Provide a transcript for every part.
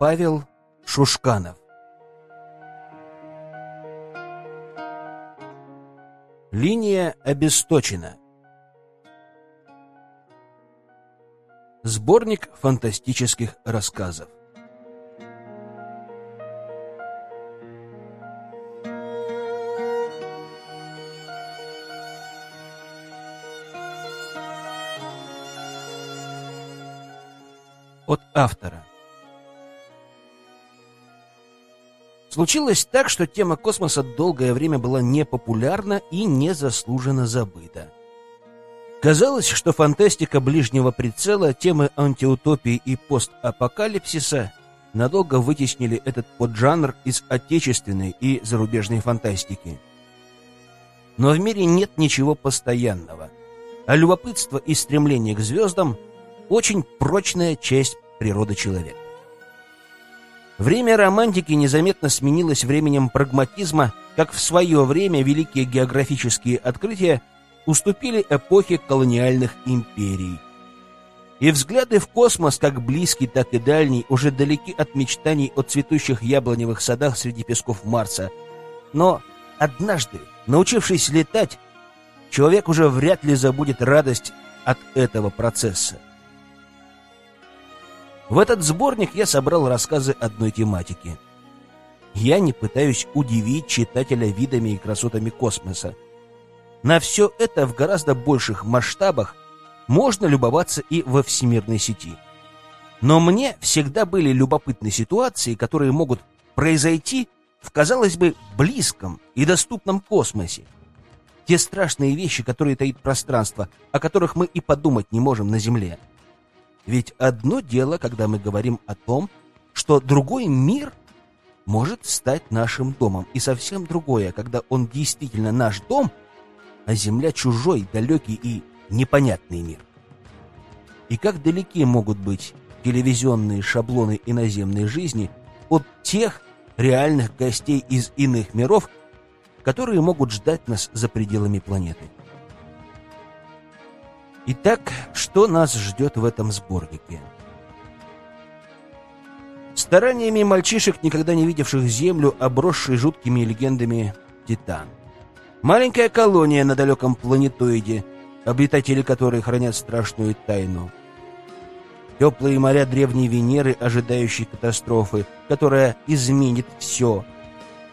Павел Шушканов. Линия обесточена. Сборник фантастических рассказов. От автора Случилось так, что тема космоса долгое время была непопулярна и незаслуженно забыта. Казалось, что фантастика ближнего прицела, темы антиутопии и постапокалипсиса надолго вытеснили этот поджанр из отечественной и зарубежной фантастики. Но в мире нет ничего постоянного, а любопытство и стремление к звездам – очень прочная часть природы человека. Время романтики незаметно сменилось временем прагматизма, как в свое время великие географические открытия уступили эпохе колониальных империй. И взгляды в космос, как близкий, так и дальний, уже далеки от мечтаний о цветущих яблоневых садах среди песков Марса. Но однажды, научившись летать, человек уже вряд ли забудет радость от этого процесса. В этот сборник я собрал рассказы одной тематики. Я не пытаюсь удивить читателя видами и красотами космоса. На все это в гораздо больших масштабах можно любоваться и во всемирной сети. Но мне всегда были любопытны ситуации, которые могут произойти в, казалось бы, близком и доступном космосе. Те страшные вещи, которые таит пространство, о которых мы и подумать не можем на Земле – ведь одно дело, когда мы говорим о том, что другой мир может стать нашим домом, и совсем другое, когда он действительно наш дом, а Земля чужой, далекий и непонятный мир. И как далеки могут быть телевизионные шаблоны иноземной жизни от тех реальных гостей из иных миров, которые могут ждать нас за пределами планеты. Итак, что нас ждет в этом сборнике? Стараниями мальчишек, никогда не видевших Землю, обросшей жуткими легендами Титан. Маленькая колония на далеком планетоиде, обитатели которой хранят страшную тайну. Теплые моря древней Венеры, ожидающие катастрофы, которая изменит все.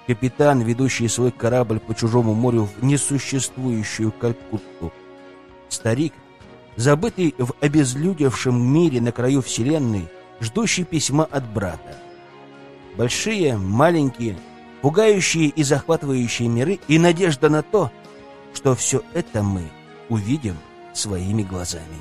Капитан, ведущий свой корабль по чужому морю в несуществующую Калькутту. Старик, забытый в обезлюдевшем мире на краю Вселенной, ждущий письма от брата. Большие, маленькие, пугающие и захватывающие миры и надежда на то, что все это мы увидим своими глазами.